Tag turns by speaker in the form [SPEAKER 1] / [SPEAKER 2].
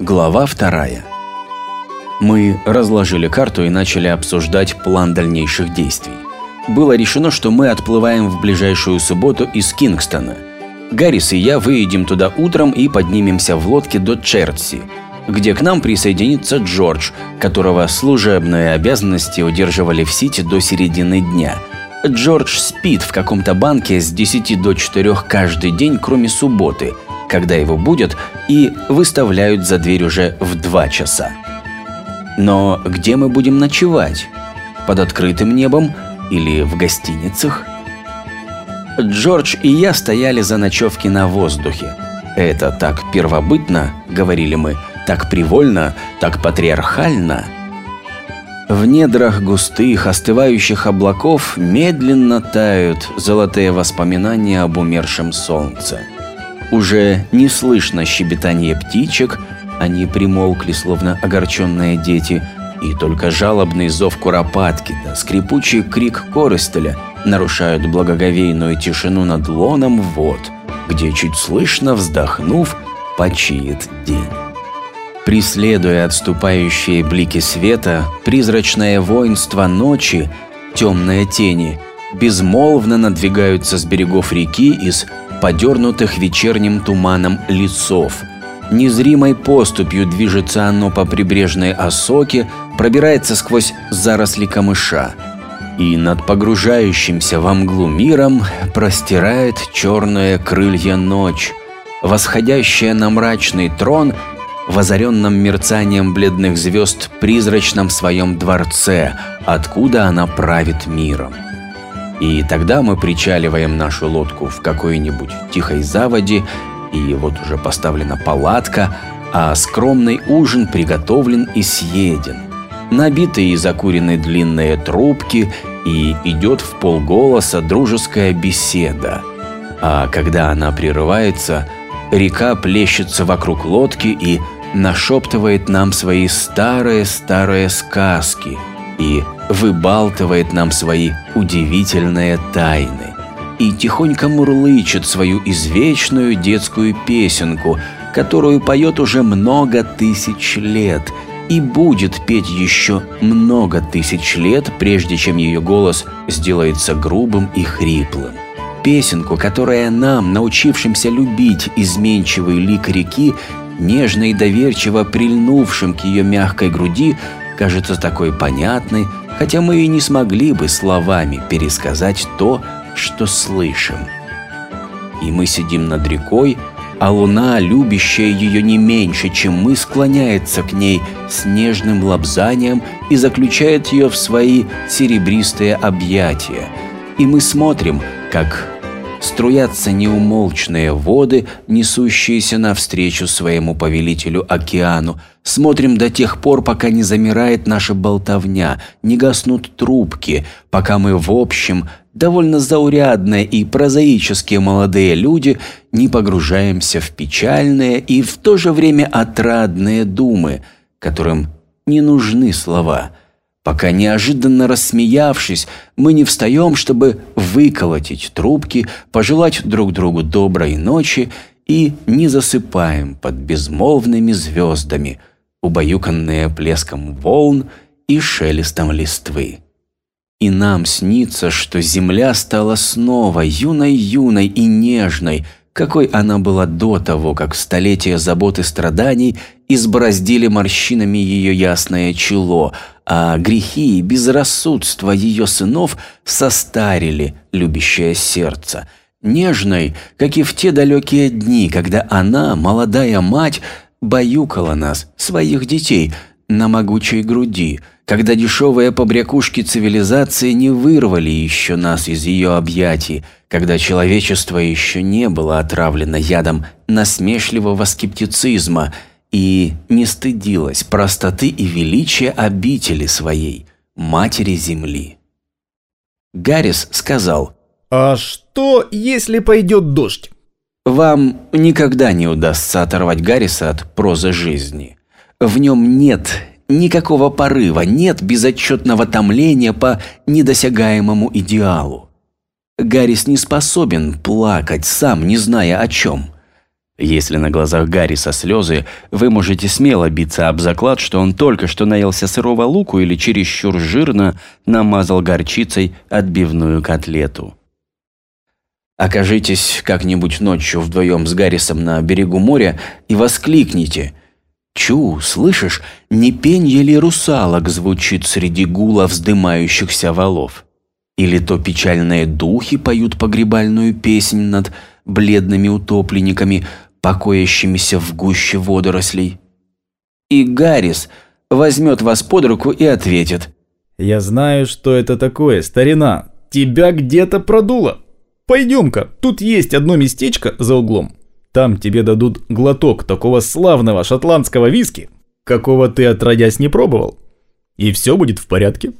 [SPEAKER 1] Глава вторая. Мы разложили карту и начали обсуждать план дальнейших действий. Было решено, что мы отплываем в ближайшую субботу из Кингстона. Гаррис и я выедем туда утром и поднимемся в лодке до Черси, где к нам присоединится Джордж, которого служебные обязанности удерживали в Сити до середины дня. Джордж спит в каком-то банке с 10 до 4 каждый день, кроме субботы – когда его будет, и выставляют за дверь уже в два часа. Но где мы будем ночевать? Под открытым небом или в гостиницах? Джордж и я стояли за ночевки на воздухе. Это так первобытно, говорили мы, так привольно, так патриархально. В недрах густых, остывающих облаков медленно тают золотые воспоминания об умершем солнце. Уже не слышно щебетание птичек, они примолкли, словно огорченные дети, и только жалобный зов куропатки да скрипучий крик коростеля нарушают благоговейную тишину над лоном вод, где, чуть слышно вздохнув, почиет день. Преследуя отступающие блики света, призрачное воинство ночи, темные тени, безмолвно надвигаются с берегов реки из подернутых вечерним туманом лицов. Незримой поступью движется оно по прибрежной осоке, пробирается сквозь заросли камыша. И над погружающимся во мглу миром простирает черные крылья ночь, восходящая на мрачный трон в озаренном мерцанием бледных звезд призрачном своем дворце, откуда она правит миром. И тогда мы причаливаем нашу лодку в какой-нибудь тихой заводе, и вот уже поставлена палатка, а скромный ужин приготовлен и съеден. Набитые и закурены длинные трубки, и идет в полголоса дружеская беседа. А когда она прерывается, река плещется вокруг лодки и нашептывает нам свои старые-старые сказки – и выбалтывает нам свои удивительные тайны. И тихонько мурлычет свою извечную детскую песенку, которую поет уже много тысяч лет и будет петь еще много тысяч лет, прежде чем ее голос сделается грубым и хриплым. Песенку, которая нам, научившимся любить изменчивый лик реки, нежно и доверчиво прильнувшим к ее мягкой груди, кажется такой понятной, хотя мы и не смогли бы словами пересказать то, что слышим. И мы сидим над рекой, а луна, любящая ее не меньше, чем мы, склоняется к ней с нежным лобзанием и заключает ее в свои серебристые объятия. И мы смотрим, как струятся неумолчные воды, несущиеся навстречу своему повелителю океану. Смотрим до тех пор, пока не замирает наша болтовня, не гаснут трубки, пока мы в общем, довольно заурядные и прозаические молодые люди, не погружаемся в печальные и в то же время отрадные думы, которым не нужны слова – пока неожиданно рассмеявшись, мы не встаем, чтобы выколотить трубки, пожелать друг другу доброй ночи и не засыпаем под безмолвными звездами, убаюканные плеском волн и шелестом листвы. И нам снится, что земля стала снова юной-юной и нежной, какой она была до того, как столетия забот и страданий избороздили морщинами ее ясное чело, а грехи и безрассудство ее сынов состарили любящее сердце. Нежной, как и в те далекие дни, когда она, молодая мать, баюкала нас, своих детей, на могучей груди, когда дешевые побрякушки цивилизации не вырвали еще нас из ее объятий, когда человечество еще не было отравлено ядом насмешливого скептицизма – и не стыдилась простоты и величия обители своей, матери земли. Гаррис сказал,
[SPEAKER 2] «А что, если пойдет дождь?»
[SPEAKER 1] Вам никогда не удастся оторвать Гарриса от прозы жизни. В нем нет никакого порыва, нет безотчетного томления по недосягаемому идеалу. Гаррис не способен плакать, сам не зная о чем – Если на глазах Гарриса слезы, вы можете смело биться об заклад, что он только что наелся сырого луку или чересчур жирно намазал горчицей отбивную котлету. Окажитесь как-нибудь ночью вдвоем с Гаррисом на берегу моря и воскликните «Чу, слышишь, не пенье ли русалок звучит среди гула вздымающихся валов?» Или то печальные духи поют погребальную песнь над бледными утопленниками, покоящимися в гуще водорослей. И Гаррис возьмет вас под руку и ответит.
[SPEAKER 2] «Я знаю, что это такое, старина. Тебя где-то продуло. Пойдем-ка, тут есть одно местечко за углом. Там тебе дадут глоток такого славного шотландского виски, какого ты отродясь не пробовал. И все будет в порядке».